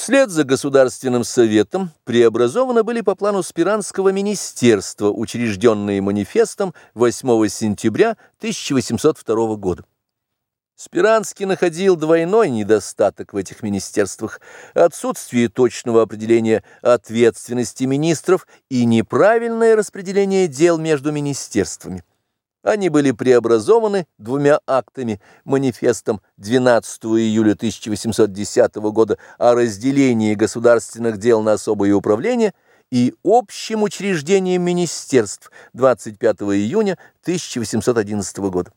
Вслед за Государственным советом преобразованы были по плану Спиранского министерства, учрежденные манифестом 8 сентября 1802 года. Спиранский находил двойной недостаток в этих министерствах – отсутствие точного определения ответственности министров и неправильное распределение дел между министерствами. Они были преобразованы двумя актами, манифестом 12 июля 1810 года о разделении государственных дел на особые управления и общим учреждением министерств 25 июня 1811 года.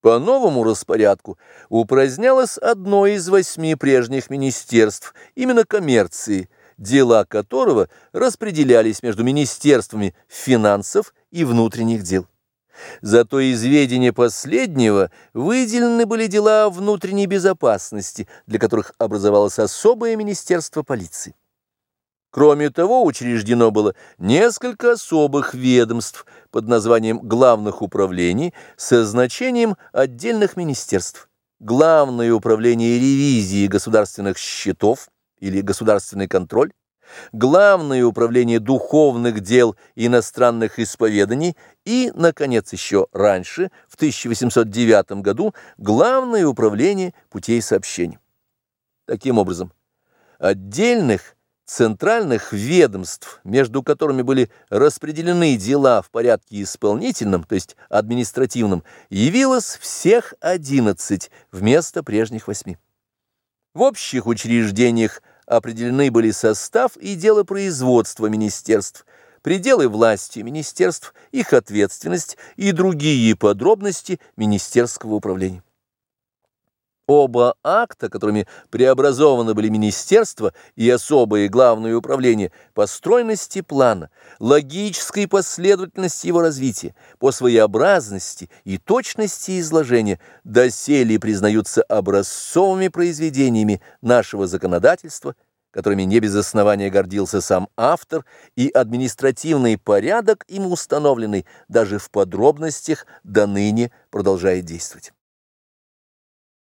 По новому распорядку упразднялось одно из восьми прежних министерств, именно коммерции, дела которого распределялись между министерствами финансов и внутренних дел. Зато из ведения последнего выделены были дела внутренней безопасности, для которых образовалось особое министерство полиции. Кроме того, учреждено было несколько особых ведомств под названием главных управлений со значением отдельных министерств. Главное управление ревизии государственных счетов или государственный контроль, Главное управление духовных дел иностранных исповеданий и, наконец, еще раньше, в 1809 году, Главное управление путей сообщения. Таким образом, отдельных центральных ведомств, между которыми были распределены дела в порядке исполнительном, то есть административном, явилось всех 11 вместо прежних восьми. В общих учреждениях определены были состав и дело производства министерств, пределы власти министерств, их ответственность и другие подробности министерского управления. Оба акта, которыми преобразованы были министерства и особое главное управление, по стройности плана, логической последовательности его развития, по своеобразности и точности изложения, доселе признаются образцовыми произведениями нашего законодательства, которыми не без основания гордился сам автор, и административный порядок им установленный даже в подробностях до ныне продолжает действовать.